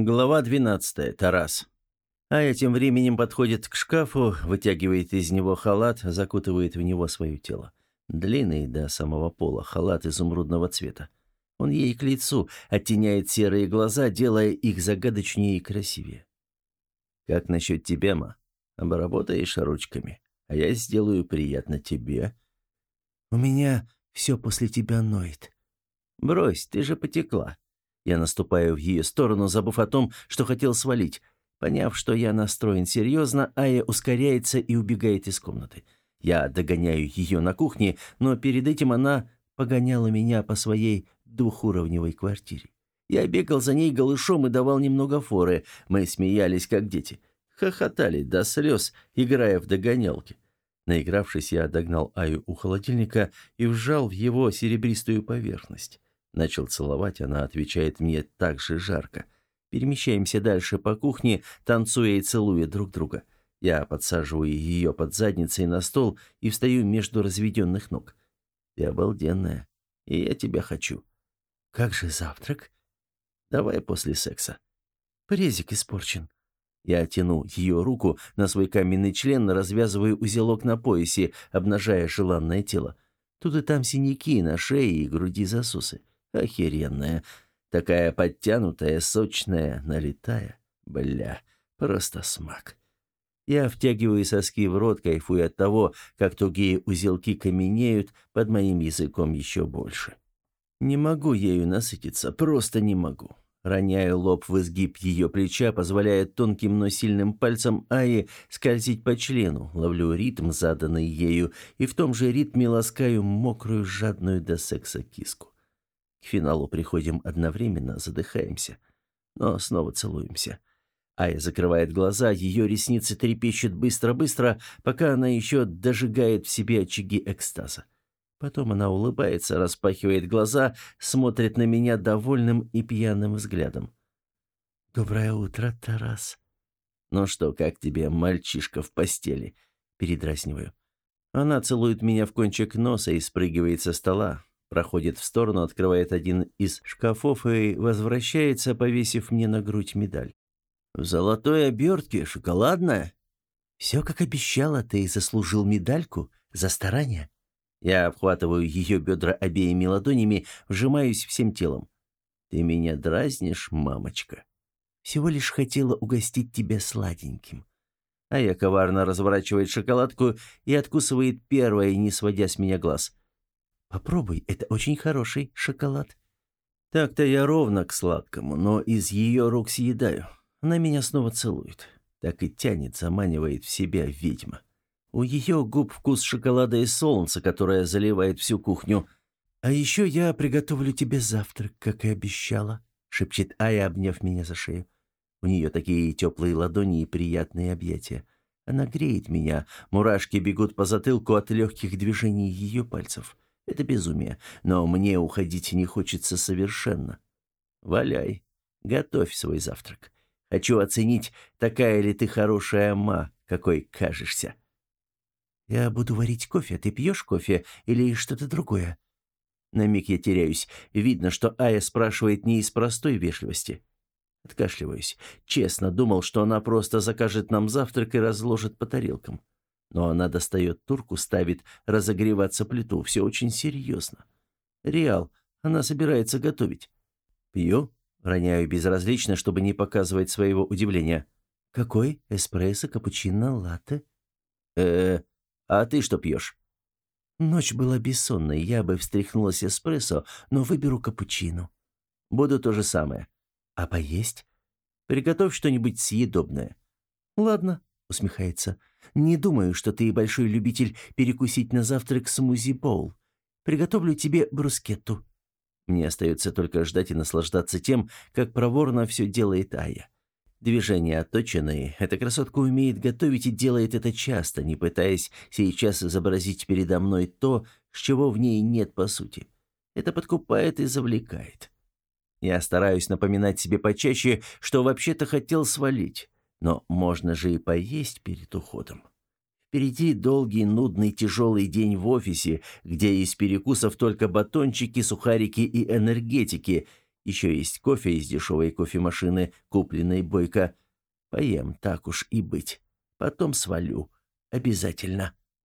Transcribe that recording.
Глава 12. Тарас. Ая тем временем подходит к шкафу, вытягивает из него халат, закутывает в него свое тело. Длинный до самого пола, халат изумрудного цвета. Он ей к лицу, оттеняет серые глаза, делая их загадочнее и красивее. «Как насчет тебя, ма? Обработаешь ручками, а я сделаю приятно тебе». «У меня все после тебя ноет». «Брось, ты же потекла». Я наступаю в ее сторону, забыв о том, что хотел свалить. Поняв, что я настроен серьезно, Ая ускоряется и убегает из комнаты. Я догоняю ее на кухне, но перед этим она погоняла меня по своей двухуровневой квартире. Я бегал за ней голышом и давал немного форы. Мы смеялись, как дети. Хохотали до слез, играя в догонялки. Наигравшись, я догнал Аю у холодильника и вжал в его серебристую поверхность. Начал целовать, она отвечает мне так же жарко. Перемещаемся дальше по кухне, танцуя и целуя друг друга. Я подсаживаю ее под задницей на стол и встаю между разведенных ног. Ты обалденная, и я тебя хочу. Как же завтрак? Давай после секса. Презик испорчен. Я тяну ее руку на свой каменный член, развязываю узелок на поясе, обнажая желанное тело. Тут и там синяки на шее и груди засусы. Охеренная. Такая подтянутая, сочная, налитая. Бля, просто смак. Я втягиваю соски в рот, кайфуя от того, как тугие узелки каменеют под моим языком еще больше. Не могу ею насытиться, просто не могу. Роняю лоб в изгиб ее плеча, позволяя тонким, но сильным пальцем Аи скользить по члену, ловлю ритм, заданный ею, и в том же ритме ласкаю мокрую, жадную до секса киску. К финалу приходим одновременно, задыхаемся, но снова целуемся. Ая закрывает глаза, ее ресницы трепещут быстро-быстро, пока она еще дожигает в себе очаги экстаза. Потом она улыбается, распахивает глаза, смотрит на меня довольным и пьяным взглядом. «Доброе утро, Тарас». «Ну что, как тебе, мальчишка в постели?» Передразниваю. Она целует меня в кончик носа и спрыгивает со стола, проходит в сторону, открывает один из шкафов и возвращается, повесив мне на грудь медаль. «В золотой обертке, шоколадная?» «Все, как обещала, ты заслужил медальку за старание». Я обхватываю ее бедра обеими ладонями, вжимаюсь всем телом. «Ты меня дразнишь, мамочка?» «Всего лишь хотела угостить тебя сладеньким». А я коварно разворачивает шоколадку и откусывает первое, не сводя с меня глаз. «Попробуй, это очень хороший шоколад». Так-то я ровно к сладкому, но из ее рук съедаю. Она меня снова целует. Так и тянет, заманивает в себя ведьма. У ее губ вкус шоколада и солнца, которое заливает всю кухню. «А еще я приготовлю тебе завтрак, как и обещала», — шепчет Ая, обняв меня за шею. У нее такие теплые ладони и приятные объятия. Она греет меня, мурашки бегут по затылку от легких движений ее пальцев. Это безумие, но мне уходить не хочется совершенно. Валяй, готовь свой завтрак. Хочу оценить, такая ли ты хорошая ма, какой кажешься. «Я буду варить кофе, ты пьешь кофе или что-то другое?» На миг я теряюсь. Видно, что Ая спрашивает не из простой вежливости. Откашливаюсь. Честно, думал, что она просто закажет нам завтрак и разложит по тарелкам. Но она достает турку, ставит разогреваться плиту. Все очень серьезно. Реал. Она собирается готовить. Пью. Роняю безразлично, чтобы не показывать своего удивления. «Какой? Эспрессо, капучино, латте?» «Э-э...» А ты что пьешь?» «Ночь была бессонной, я бы встряхнулась эспрессо, но выберу капучино». «Буду то же самое». «А поесть?» «Приготовь что-нибудь съедобное». «Ладно», — усмехается. «Не думаю, что ты большой любитель перекусить на завтрак смузи-боул. Приготовлю тебе брускетту». Мне остается только ждать и наслаждаться тем, как проворно все делает Ая. Движения отточенные. Эта красотка умеет готовить и делает это часто, не пытаясь сейчас изобразить передо мной то, с чего в ней нет по сути. Это подкупает и завлекает. Я стараюсь напоминать себе почаще, что вообще-то хотел свалить. Но можно же и поесть перед уходом. Впереди долгий, нудный, тяжелый день в офисе, где из перекусов только батончики, сухарики и энергетики – Еще есть кофе из дешевой кофемашины, купленной Бойко. Поем, так уж и быть. Потом свалю. Обязательно.